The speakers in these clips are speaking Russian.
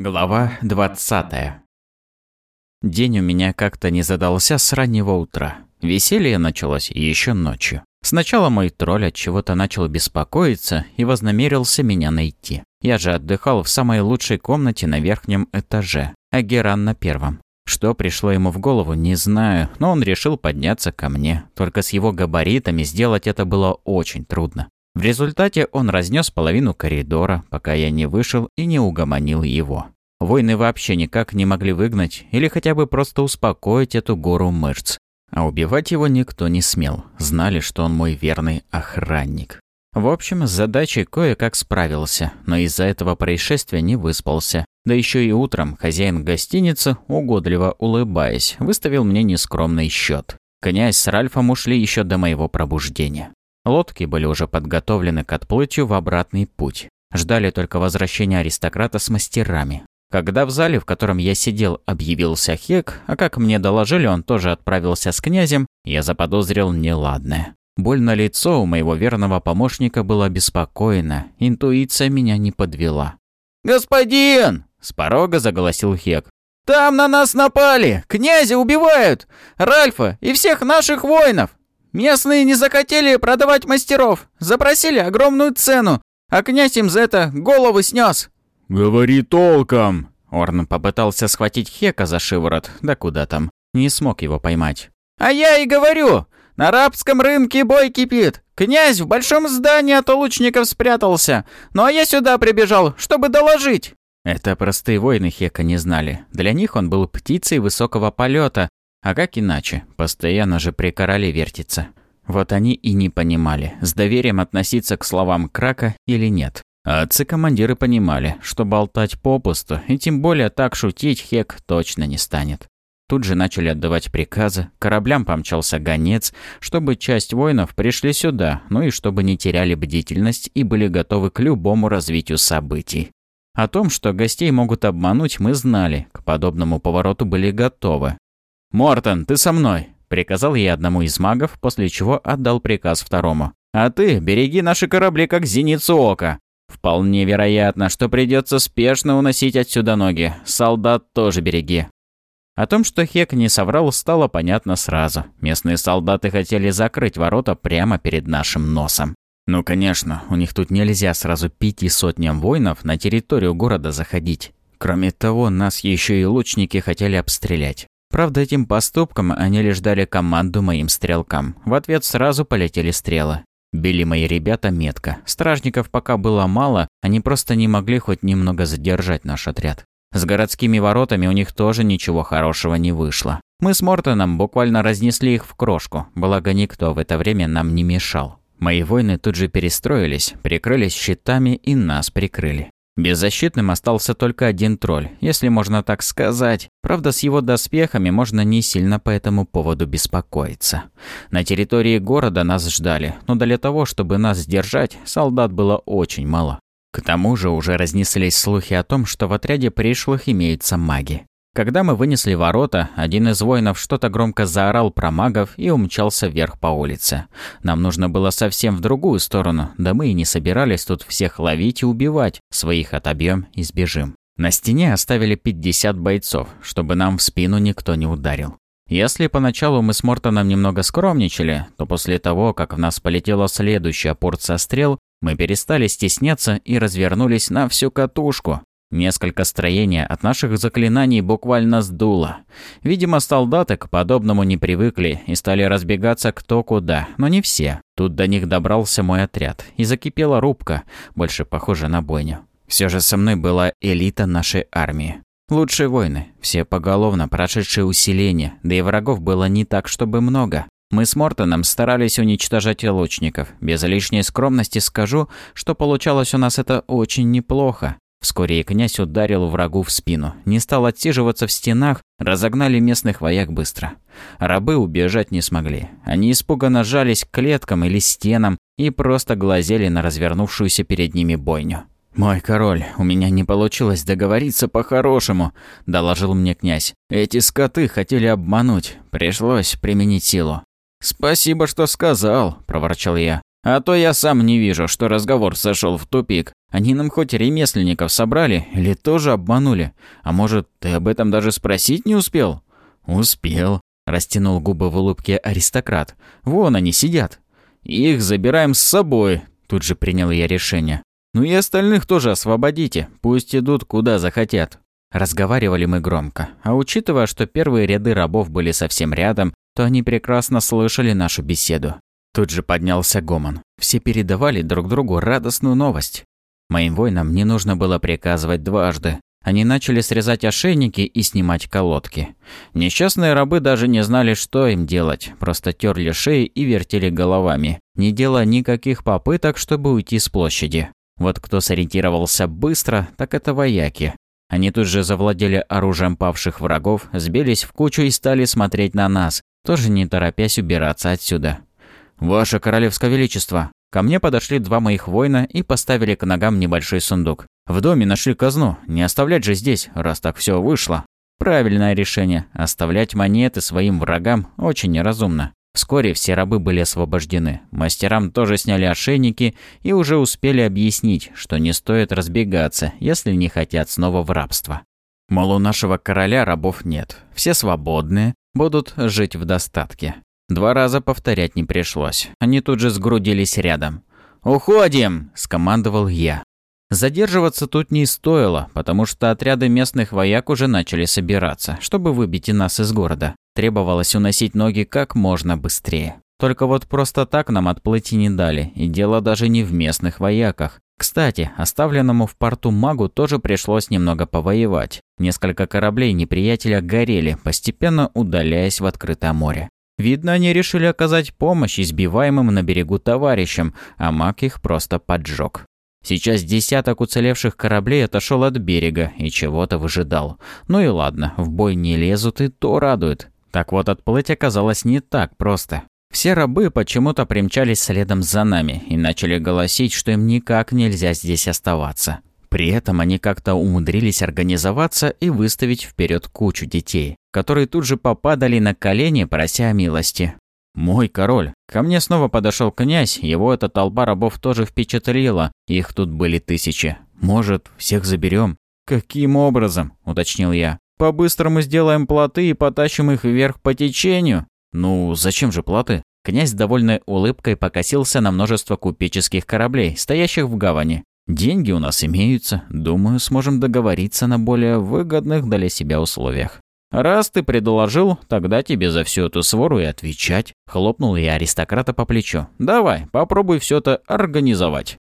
Глава 20 День у меня как-то не задался с раннего утра. Веселье началось еще ночью. Сначала мой тролль от чего-то начал беспокоиться и вознамерился меня найти. Я же отдыхал в самой лучшей комнате на верхнем этаже, а Геран на первом. Что пришло ему в голову, не знаю, но он решил подняться ко мне. Только с его габаритами сделать это было очень трудно. В результате он разнес половину коридора, пока я не вышел и не угомонил его. Войны вообще никак не могли выгнать или хотя бы просто успокоить эту гору мышц. А убивать его никто не смел, знали, что он мой верный охранник. В общем, с задачей кое-как справился, но из-за этого происшествия не выспался. Да еще и утром хозяин гостиницы, угодливо улыбаясь, выставил мне нескромный счет. Князь с Ральфом ушли еще до моего пробуждения. Лодки были уже подготовлены к отплытию в обратный путь. Ждали только возвращения аристократа с мастерами. Когда в зале, в котором я сидел, объявился Хек, а как мне доложили, он тоже отправился с князем, я заподозрил неладное. Боль на лицо у моего верного помощника была беспокойна, интуиция меня не подвела. «Господин!» – с порога заголосил Хек. «Там на нас напали! Князя убивают! Ральфа и всех наших воинов! Местные не захотели продавать мастеров, запросили огромную цену, а князь им за это головы снес. «Говори толком!» Орн попытался схватить Хека за шиворот, да куда там, не смог его поймать. «А я и говорю! На арабском рынке бой кипит! Князь в большом здании от лучников спрятался, ну а я сюда прибежал, чтобы доложить!» Это простые воины Хека не знали. Для них он был птицей высокого полета, а как иначе? Постоянно же при короле вертится. Вот они и не понимали, с доверием относиться к словам Крака или нет. А отцы-командиры понимали, что болтать попусту, и тем более так шутить Хек точно не станет. Тут же начали отдавать приказы, кораблям помчался гонец, чтобы часть воинов пришли сюда, ну и чтобы не теряли бдительность и были готовы к любому развитию событий. О том, что гостей могут обмануть, мы знали, к подобному повороту были готовы, «Мортон, ты со мной!» — приказал я одному из магов, после чего отдал приказ второму. «А ты береги наши корабли, как зеницу ока!» «Вполне вероятно, что придется спешно уносить отсюда ноги. Солдат тоже береги». О том, что Хек не соврал, стало понятно сразу. Местные солдаты хотели закрыть ворота прямо перед нашим носом. Ну, конечно, у них тут нельзя сразу пяти сотням воинов на территорию города заходить. Кроме того, нас еще и лучники хотели обстрелять. Правда, этим поступком они лишь дали команду моим стрелкам. В ответ сразу полетели стрелы. Били мои ребята метко. Стражников пока было мало, они просто не могли хоть немного задержать наш отряд. С городскими воротами у них тоже ничего хорошего не вышло. Мы с Мортоном буквально разнесли их в крошку, благо никто в это время нам не мешал. Мои воины тут же перестроились, прикрылись щитами и нас прикрыли. Беззащитным остался только один тролль, если можно так сказать. Правда, с его доспехами можно не сильно по этому поводу беспокоиться. На территории города нас ждали, но для того, чтобы нас сдержать, солдат было очень мало. К тому же уже разнеслись слухи о том, что в отряде пришлых имеются маги. Когда мы вынесли ворота, один из воинов что-то громко заорал про магов и умчался вверх по улице. Нам нужно было совсем в другую сторону, да мы и не собирались тут всех ловить и убивать, своих отобьем и сбежим. На стене оставили 50 бойцов, чтобы нам в спину никто не ударил. Если поначалу мы с Мортоном немного скромничали, то после того, как в нас полетела следующая порция стрел, мы перестали стесняться и развернулись на всю катушку, Несколько строений от наших заклинаний буквально сдуло. Видимо, солдаты к подобному не привыкли и стали разбегаться кто куда, но не все. Тут до них добрался мой отряд, и закипела рубка, больше похожа на бойню. Все же со мной была элита нашей армии. Лучшие войны, все поголовно прошедшие усиление, да и врагов было не так, чтобы много. Мы с Мортоном старались уничтожать лучников. Без лишней скромности скажу, что получалось у нас это очень неплохо. Вскоре и князь ударил врагу в спину. Не стал отсиживаться в стенах, разогнали местных вояк быстро. Рабы убежать не смогли. Они испуганно жались к клеткам или стенам и просто глазели на развернувшуюся перед ними бойню. «Мой король, у меня не получилось договориться по-хорошему», – доложил мне князь. «Эти скоты хотели обмануть. Пришлось применить силу». «Спасибо, что сказал», – проворчал я. А то я сам не вижу, что разговор сошел в тупик. Они нам хоть ремесленников собрали или тоже обманули? А может, ты об этом даже спросить не успел?» «Успел», – растянул губы в улыбке аристократ. «Вон они сидят». «Их забираем с собой», – тут же принял я решение. «Ну и остальных тоже освободите, пусть идут куда захотят». Разговаривали мы громко, а учитывая, что первые ряды рабов были совсем рядом, то они прекрасно слышали нашу беседу. Тут же поднялся гомон. Все передавали друг другу радостную новость. Моим воинам не нужно было приказывать дважды. Они начали срезать ошейники и снимать колодки. Несчастные рабы даже не знали, что им делать, просто терли шеи и вертели головами, не делая никаких попыток, чтобы уйти с площади. Вот кто сориентировался быстро, так это вояки. Они тут же завладели оружием павших врагов, сбились в кучу и стали смотреть на нас, тоже не торопясь убираться отсюда. «Ваше королевское величество!» Ко мне подошли два моих воина и поставили к ногам небольшой сундук. В доме нашли казну, не оставлять же здесь, раз так все вышло. Правильное решение. Оставлять монеты своим врагам очень неразумно. Вскоре все рабы были освобождены. Мастерам тоже сняли ошейники и уже успели объяснить, что не стоит разбегаться, если не хотят снова в рабство. Мол, у нашего короля рабов нет. Все свободные, будут жить в достатке. Два раза повторять не пришлось. Они тут же сгрудились рядом. «Уходим!» – скомандовал я. Задерживаться тут не стоило, потому что отряды местных вояк уже начали собираться, чтобы выбить и нас из города. Требовалось уносить ноги как можно быстрее. Только вот просто так нам отплыть не дали, и дело даже не в местных вояках. Кстати, оставленному в порту магу тоже пришлось немного повоевать. Несколько кораблей неприятеля горели, постепенно удаляясь в открытое море. Видно, они решили оказать помощь избиваемым на берегу товарищам, а маг их просто поджег. Сейчас десяток уцелевших кораблей отошел от берега и чего-то выжидал. Ну и ладно, в бой не лезут и то радует. Так вот, отплыть оказалось не так просто. Все рабы почему-то примчались следом за нами и начали голосить, что им никак нельзя здесь оставаться. При этом они как-то умудрились организоваться и выставить вперед кучу детей, которые тут же попадали на колени, прося о милости. «Мой король!» Ко мне снова подошел князь, его эта толпа рабов тоже впечатлила, их тут были тысячи. «Может, всех заберем?» «Каким образом?» – уточнил я. «По-быстрому сделаем плоты и потащим их вверх по течению». «Ну, зачем же плоты?» Князь с довольной улыбкой покосился на множество купеческих кораблей, стоящих в гавани. Деньги у нас имеются. Думаю, сможем договориться на более выгодных для себя условиях. «Раз ты предложил, тогда тебе за всю эту свору и отвечать», — хлопнул я аристократа по плечу. «Давай, попробуй все это организовать».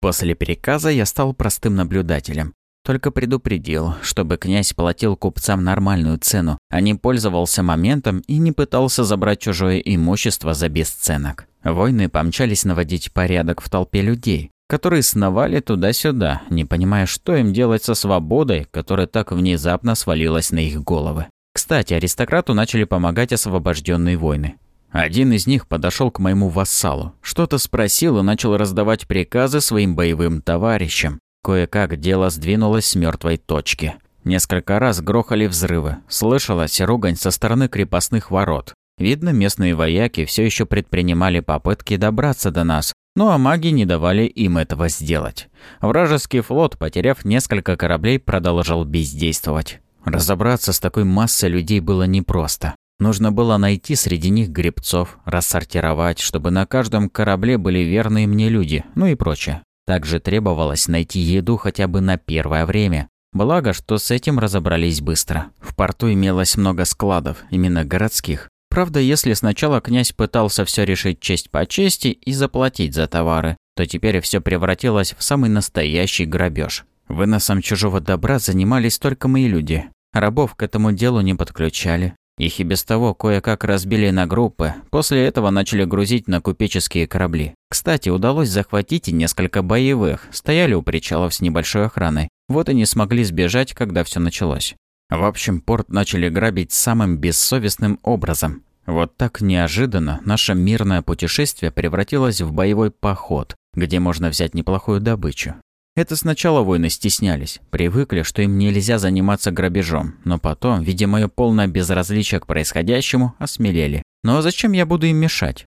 После переказа я стал простым наблюдателем. Только предупредил, чтобы князь платил купцам нормальную цену, а не пользовался моментом и не пытался забрать чужое имущество за бесценок. Войны помчались наводить порядок в толпе людей которые сновали туда-сюда, не понимая, что им делать со свободой, которая так внезапно свалилась на их головы. Кстати, аристократу начали помогать освобожденные войны. Один из них подошел к моему вассалу, что-то спросил и начал раздавать приказы своим боевым товарищам. Кое-как дело сдвинулось с мертвой точки. Несколько раз грохали взрывы, слышалась ругань со стороны крепостных ворот. Видно, местные вояки все еще предпринимали попытки добраться до нас, ну а маги не давали им этого сделать. Вражеский флот, потеряв несколько кораблей, продолжал бездействовать. Разобраться с такой массой людей было непросто. Нужно было найти среди них гребцов, рассортировать, чтобы на каждом корабле были верные мне люди, ну и прочее. Также требовалось найти еду хотя бы на первое время. Благо, что с этим разобрались быстро. В порту имелось много складов, именно городских. Правда, если сначала князь пытался все решить честь по чести и заплатить за товары, то теперь все превратилось в самый настоящий грабеж. Выносом чужого добра занимались только мои люди. Рабов к этому делу не подключали. Их и без того кое-как разбили на группы, после этого начали грузить на купеческие корабли. Кстати, удалось захватить и несколько боевых, стояли у причалов с небольшой охраной. Вот и не смогли сбежать, когда все началось. В общем, порт начали грабить самым бессовестным образом. Вот так неожиданно наше мирное путешествие превратилось в боевой поход, где можно взять неплохую добычу. Это сначала воины стеснялись, привыкли, что им нельзя заниматься грабежом, но потом, видя мое полное безразличие к происходящему, осмелели. Но ну, а зачем я буду им мешать?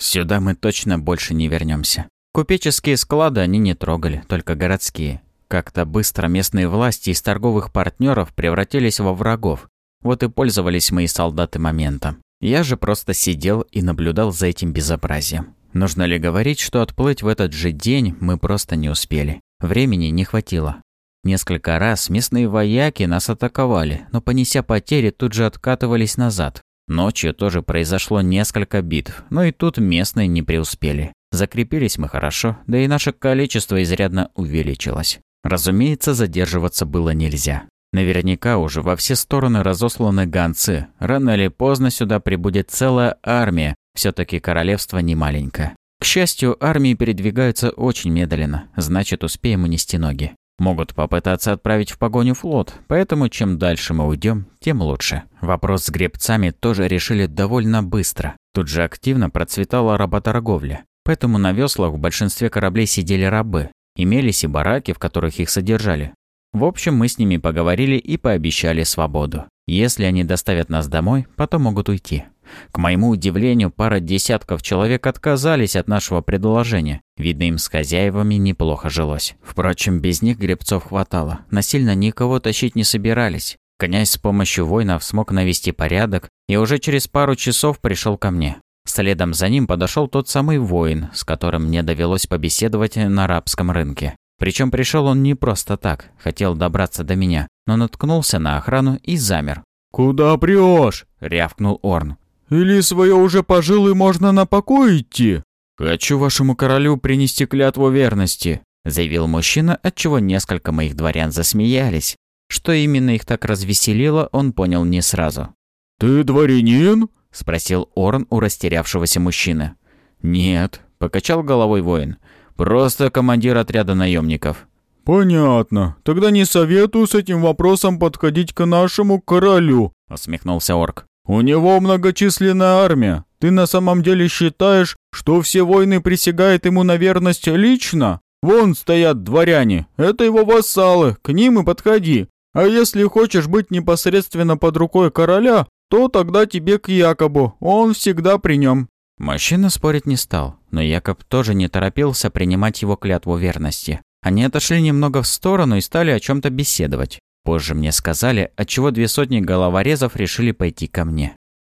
Сюда мы точно больше не вернемся. Купеческие склады они не трогали, только городские. Как-то быстро местные власти из торговых партнеров превратились во врагов. Вот и пользовались мои солдаты моментом. Я же просто сидел и наблюдал за этим безобразием. Нужно ли говорить, что отплыть в этот же день мы просто не успели. Времени не хватило. Несколько раз местные вояки нас атаковали, но понеся потери, тут же откатывались назад. Ночью тоже произошло несколько битв, но и тут местные не преуспели. Закрепились мы хорошо, да и наше количество изрядно увеличилось. Разумеется, задерживаться было нельзя. Наверняка уже во все стороны разосланы гонцы. Рано или поздно сюда прибудет целая армия. все таки королевство не маленькое. К счастью, армии передвигаются очень медленно, значит, успеем унести ноги. Могут попытаться отправить в погоню флот, поэтому чем дальше мы уйдем, тем лучше. Вопрос с гребцами тоже решили довольно быстро. Тут же активно процветала работорговля. Поэтому на веслах в большинстве кораблей сидели рабы. Имелись и бараки, в которых их содержали. В общем, мы с ними поговорили и пообещали свободу. Если они доставят нас домой, потом могут уйти. К моему удивлению, пара десятков человек отказались от нашего предложения. Видно, им с хозяевами неплохо жилось. Впрочем, без них гребцов хватало. Насильно никого тащить не собирались. Князь с помощью воинов смог навести порядок и уже через пару часов пришел ко мне. Следом за ним подошел тот самый воин, с которым мне довелось побеседовать на арабском рынке. Причем пришел он не просто так, хотел добраться до меня, но наткнулся на охрану и замер. «Куда прешь?» – рявкнул Орн. «Или свое уже пожил и можно на покой идти?» «Хочу вашему королю принести клятву верности», – заявил мужчина, отчего несколько моих дворян засмеялись. Что именно их так развеселило, он понял не сразу. «Ты дворянин?» – спросил Орн у растерявшегося мужчины. «Нет», – покачал головой воин. Просто командир отряда наемников. «Понятно. Тогда не советую с этим вопросом подходить к нашему королю», — усмехнулся орк. «У него многочисленная армия. Ты на самом деле считаешь, что все войны присягают ему на верность лично? Вон стоят дворяне. Это его вассалы. К ним и подходи. А если хочешь быть непосредственно под рукой короля, то тогда тебе к Якобу. Он всегда при нем». Мужчина спорить не стал, но Якоб тоже не торопился принимать его клятву верности. Они отошли немного в сторону и стали о чем то беседовать. Позже мне сказали, отчего две сотни головорезов решили пойти ко мне.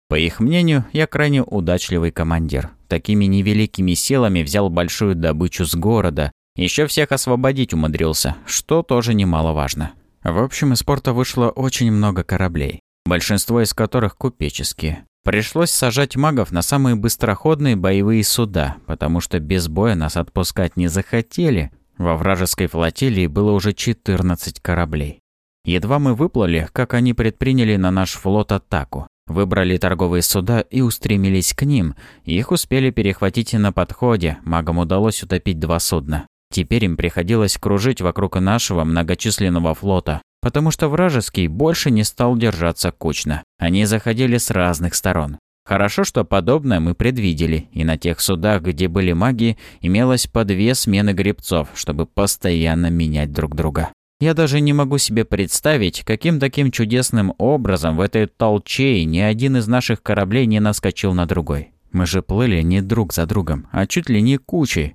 По их мнению, я крайне удачливый командир. Такими невеликими силами взял большую добычу с города. Еще всех освободить умудрился, что тоже немаловажно. В общем, из порта вышло очень много кораблей, большинство из которых купеческие. Пришлось сажать магов на самые быстроходные боевые суда, потому что без боя нас отпускать не захотели. Во вражеской флотилии было уже 14 кораблей. Едва мы выплыли, как они предприняли на наш флот атаку. Выбрали торговые суда и устремились к ним. Их успели перехватить на подходе, магам удалось утопить два судна. Теперь им приходилось кружить вокруг нашего многочисленного флота, потому что вражеский больше не стал держаться кучно. Они заходили с разных сторон. Хорошо, что подобное мы предвидели, и на тех судах, где были маги, имелось по две смены гребцов, чтобы постоянно менять друг друга. Я даже не могу себе представить, каким таким чудесным образом в этой толчее ни один из наших кораблей не наскочил на другой. Мы же плыли не друг за другом, а чуть ли не кучей,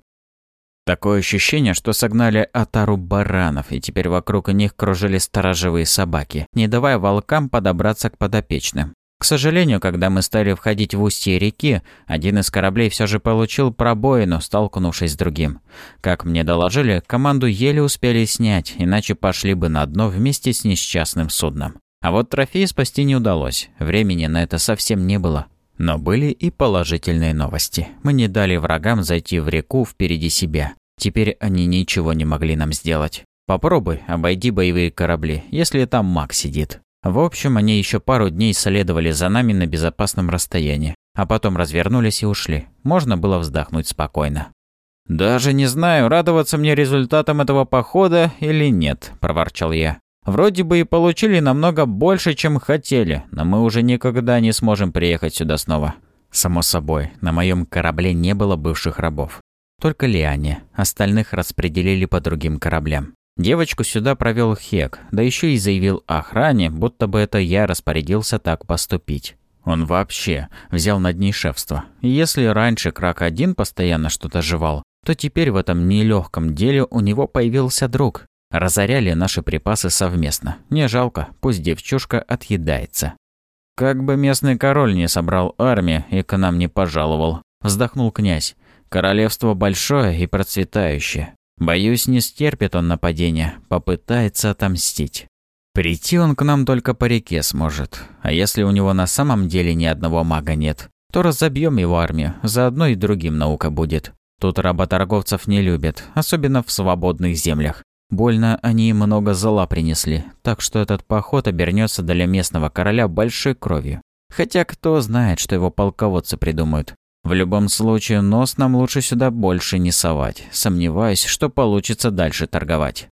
Такое ощущение, что согнали отару баранов, и теперь вокруг них кружили сторожевые собаки, не давая волкам подобраться к подопечным. К сожалению, когда мы стали входить в устье реки, один из кораблей все же получил пробоину, столкнувшись с другим. Как мне доложили, команду еле успели снять, иначе пошли бы на дно вместе с несчастным судном. А вот трофеи спасти не удалось, времени на это совсем не было. Но были и положительные новости. Мы не дали врагам зайти в реку впереди себя. Теперь они ничего не могли нам сделать. Попробуй, обойди боевые корабли, если там маг сидит. В общем, они еще пару дней следовали за нами на безопасном расстоянии, а потом развернулись и ушли. Можно было вздохнуть спокойно. «Даже не знаю, радоваться мне результатам этого похода или нет», – проворчал я. Вроде бы и получили намного больше, чем хотели, но мы уже никогда не сможем приехать сюда снова. Само собой, на моем корабле не было бывших рабов. Только Лиане. Остальных распределили по другим кораблям. Девочку сюда провел Хек, да еще и заявил охране, будто бы это я распорядился так поступить. Он вообще взял над ней шефство. И если раньше Крак один постоянно что-то жевал, то теперь в этом нелегком деле у него появился друг. Разоряли наши припасы совместно. Не жалко, пусть девчушка отъедается. «Как бы местный король не собрал армию и к нам не пожаловал», – вздохнул князь. «Королевство большое и процветающее. Боюсь, не стерпит он нападения, попытается отомстить. Прийти он к нам только по реке сможет. А если у него на самом деле ни одного мага нет, то разобьем его армию, заодно и другим наука будет. Тут работорговцев не любят, особенно в свободных землях. Больно они много зла принесли, так что этот поход обернется для местного короля большой кровью. Хотя кто знает, что его полководцы придумают. В любом случае, нос нам лучше сюда больше не совать, сомневаюсь, что получится дальше торговать.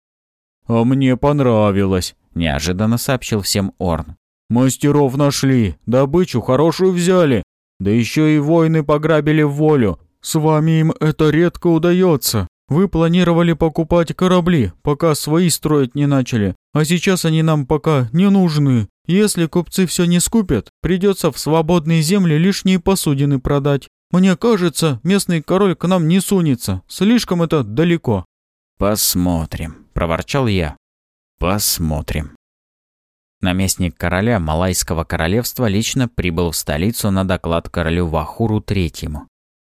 «А мне понравилось», – неожиданно сообщил всем Орн. «Мастеров нашли, добычу хорошую взяли, да еще и воины пограбили волю. С вами им это редко удается. Вы планировали покупать корабли, пока свои строить не начали, а сейчас они нам пока не нужны. Если купцы все не скупят, придется в свободные земли лишние посудины продать. Мне кажется, местный король к нам не сунется, слишком это далеко». «Посмотрим», – проворчал я. «Посмотрим». Наместник короля Малайского королевства лично прибыл в столицу на доклад королю Вахуру Третьему.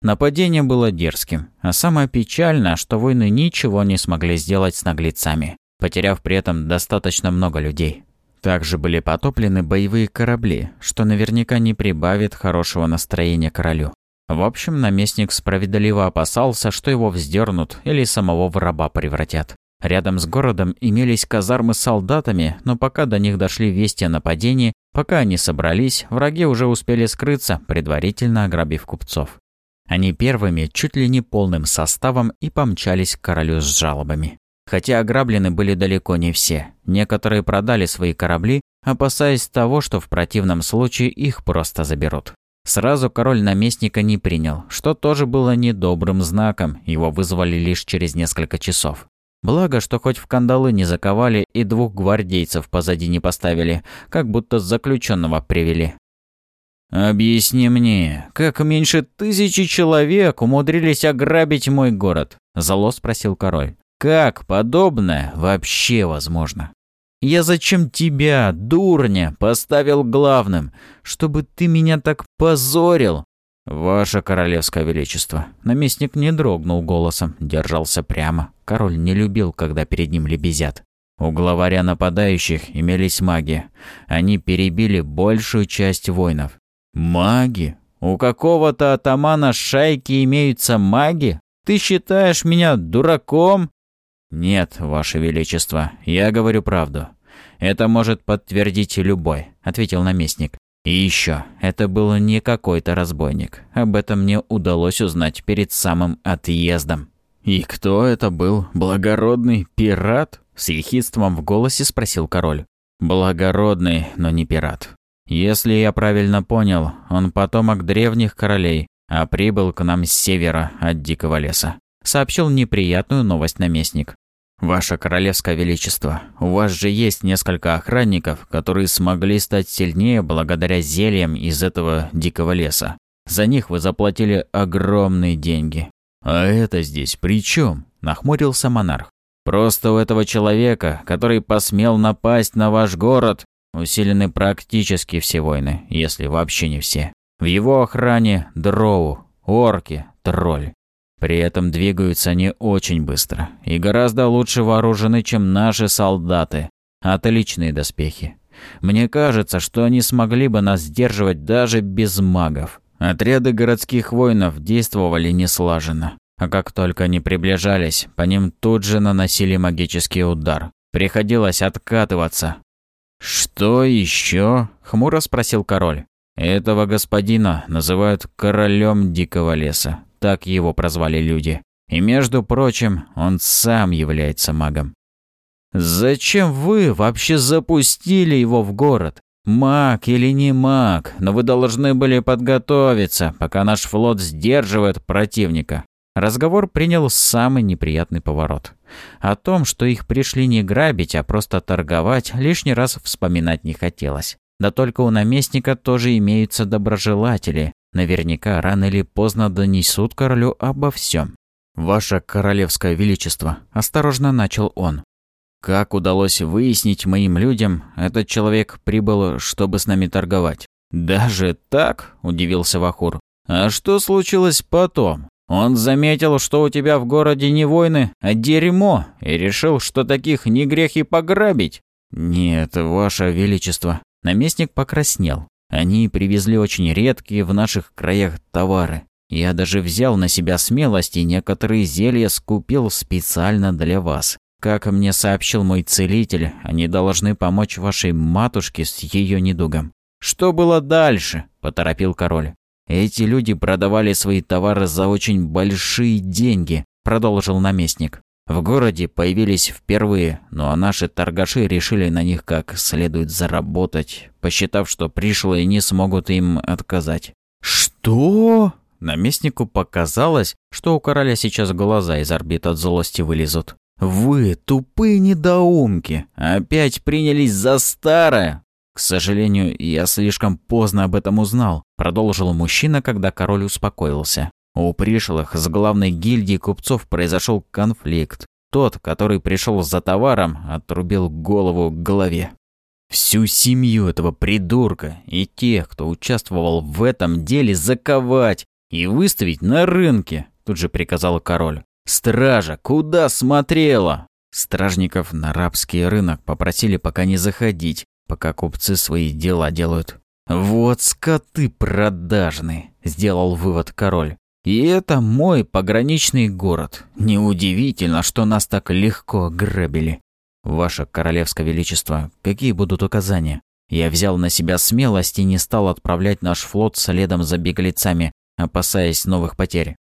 Нападение было дерзким, а самое печальное, что воины ничего не смогли сделать с наглецами, потеряв при этом достаточно много людей. Также были потоплены боевые корабли, что наверняка не прибавит хорошего настроения королю. В общем, наместник справедливо опасался, что его вздернут или самого в раба превратят. Рядом с городом имелись казармы с солдатами, но пока до них дошли вести о нападении, пока они собрались, враги уже успели скрыться, предварительно ограбив купцов. Они первыми, чуть ли не полным составом, и помчались к королю с жалобами. Хотя ограблены были далеко не все. Некоторые продали свои корабли, опасаясь того, что в противном случае их просто заберут. Сразу король наместника не принял, что тоже было недобрым знаком, его вызвали лишь через несколько часов. Благо, что хоть в кандалы не заковали и двух гвардейцев позади не поставили, как будто заключенного привели. «Объясни мне, как меньше тысячи человек умудрились ограбить мой город?» – зало спросил король. «Как подобное вообще возможно?» «Я зачем тебя, дурня, поставил главным, чтобы ты меня так позорил?» «Ваше королевское величество!» Наместник не дрогнул голосом, держался прямо. Король не любил, когда перед ним лебезят. У главаря нападающих имелись маги. Они перебили большую часть воинов. Маги? У какого-то атамана шайки имеются маги? Ты считаешь меня дураком? Нет, Ваше Величество, я говорю правду. Это может подтвердить любой, ответил наместник. И еще, это был не какой-то разбойник. Об этом мне удалось узнать перед самым отъездом. «И кто это был? Благородный пират?» С ехидством в голосе спросил король. «Благородный, но не пират. Если я правильно понял, он потомок древних королей, а прибыл к нам с севера от Дикого леса. Сообщил неприятную новость наместник. «Ваше Королевское Величество, у вас же есть несколько охранников, которые смогли стать сильнее благодаря зельям из этого дикого леса. За них вы заплатили огромные деньги». «А это здесь при чем? нахмурился монарх. «Просто у этого человека, который посмел напасть на ваш город, усилены практически все войны, если вообще не все. В его охране дроу, орки, тролль. При этом двигаются они очень быстро и гораздо лучше вооружены, чем наши солдаты. Отличные доспехи. Мне кажется, что они смогли бы нас сдерживать даже без магов. Отряды городских воинов действовали неслаженно. А как только они приближались, по ним тут же наносили магический удар. Приходилось откатываться, «Что еще?» – хмуро спросил король. «Этого господина называют королем дикого леса», – так его прозвали люди. И, между прочим, он сам является магом. «Зачем вы вообще запустили его в город? Маг или не маг, но вы должны были подготовиться, пока наш флот сдерживает противника. Разговор принял самый неприятный поворот. О том, что их пришли не грабить, а просто торговать, лишний раз вспоминать не хотелось. Да только у наместника тоже имеются доброжелатели. Наверняка рано или поздно донесут королю обо всем. «Ваше королевское величество», – осторожно начал он. «Как удалось выяснить моим людям, этот человек прибыл, чтобы с нами торговать». «Даже так?» – удивился Вахур. «А что случилось потом?» Он заметил, что у тебя в городе не войны, а дерьмо, и решил, что таких не грех и пограбить». «Нет, ваше величество». Наместник покраснел. Они привезли очень редкие в наших краях товары. Я даже взял на себя смелость и некоторые зелья скупил специально для вас. Как мне сообщил мой целитель, они должны помочь вашей матушке с ее недугом. «Что было дальше?» – поторопил король. Эти люди продавали свои товары за очень большие деньги, продолжил наместник. В городе появились впервые, ну а наши торгаши решили на них как следует заработать, посчитав, что пришлые не смогут им отказать. «Что?» Наместнику показалось, что у короля сейчас глаза из орбит от злости вылезут. «Вы, тупые недоумки, опять принялись за старое! «К сожалению, я слишком поздно об этом узнал», – продолжил мужчина, когда король успокоился. У пришлых с главной гильдии купцов произошел конфликт. Тот, который пришел за товаром, отрубил голову к голове. Всю семью этого придурка и тех, кто участвовал в этом деле, заковать и выставить на рынке, тут же приказал король. «Стража, куда смотрела?» Стражников на рабский рынок попросили пока не заходить, пока купцы свои дела делают. «Вот скоты продажные, – сделал вывод король. «И это мой пограничный город. Неудивительно, что нас так легко грабили». «Ваше Королевское Величество, какие будут указания?» Я взял на себя смелость и не стал отправлять наш флот следом за беглецами, опасаясь новых потерь.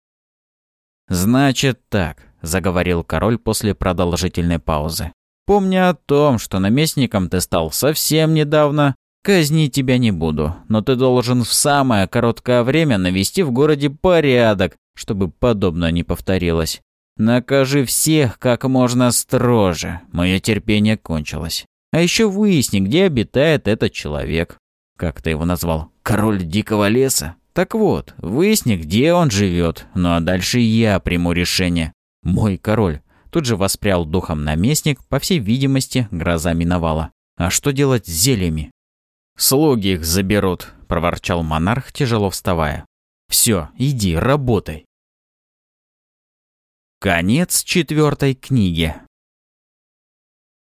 «Значит так», – заговорил король после продолжительной паузы. Помня о том, что наместником ты стал совсем недавно, казнить тебя не буду, но ты должен в самое короткое время навести в городе порядок, чтобы подобное не повторилось. Накажи всех как можно строже. Мое терпение кончилось. А еще выясни, где обитает этот человек. Как ты его назвал? Король дикого леса? Так вот, выясни, где он живет. Ну а дальше я приму решение. Мой король, Тут же воспрял духом наместник, по всей видимости, гроза миновала. А что делать с зельями? «Слуги их заберут», — проворчал монарх, тяжело вставая. «Все, иди, работай». Конец четвертой книги.